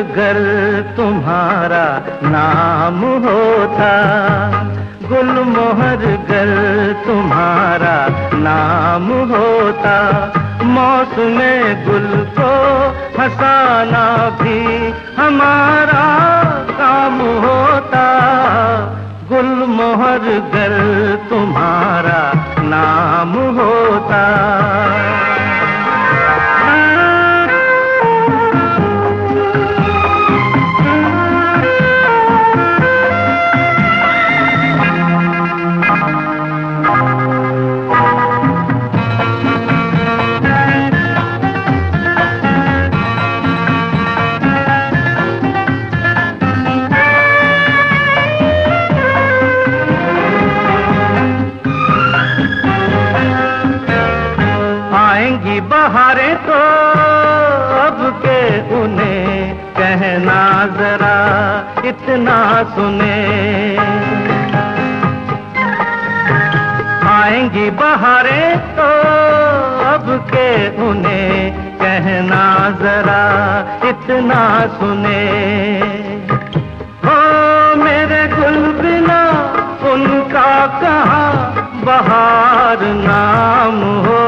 अगर तुम्हारा नाम होता। गुल मोहर गर तुम्हारा नाम होता। मौसम गुल को हसाना भी हमारा काम होता। गुल मोहर गर तुम्हारा नाम होता। कहना जरा इतना सुने। आएँगी बहारें तो अब के उन्हें कहना जरा इतना सुने। हो मेरे गुल बिना उनका कहा बहार नाम होता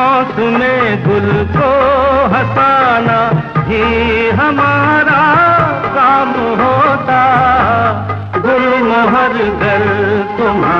मौसम गुल को हसाना ही हमारा काम होता। गुल मोहर घर तुम्हारा